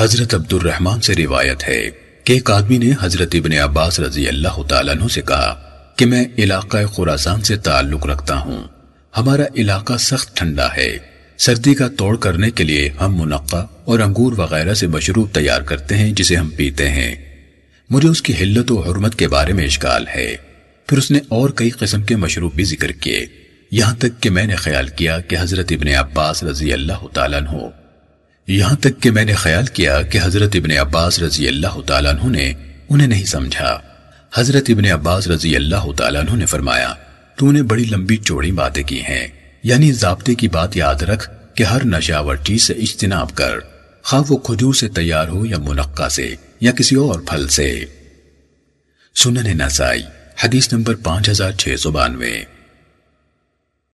حضرت عبد الرحمن سے روایت ہے کہ ایک آدمی نے حضرت ابن عباس رضی اللہ تعالیٰ عنہ سے کہا کہ میں علاقہ خوراسان سے تعلق رکھتا ہوں۔ ہمارا علاقہ سخت ٹھنڈا ہے۔ سردی کا توڑ کرنے کے لیے ہم منقع اور انگور وغیرہ سے مشروب تیار کرتے ہیں جسے ہم پیتے ہیں۔ مجھے اس کی حلت و حرمت کے بارے میں اشکال ہے۔ پھر اس نے اور کئی قسم کے مشروب بھی ذکر کیے۔ یہاں تک کہ میں نے خیال کیا کہ حضرت ابن عباس رضی اللہ تعالیٰ عنہ یہاں تک کہ میں نے خیال کیا کہ حضرت ابن عباس رضی اللہ تعالیٰ عنہ نے انہیں نہیں سمجھا۔ حضرت ابن عباس رضی اللہ تعالیٰ عنہ نے فرمایا، تو نے بڑی لمبی چوڑی باتیں کی ہیں۔ یعنی ضابطے کی بات یاد رکھ کہ ہر نشاور چیز سے اجتناب کر۔ خواہ وہ کھجور سے تیار ہو یا منقع سے یا کسی اور پھل سے۔ سنن نسائی، حدیث نمبر پانچ ہزار چھ سو بانوے۔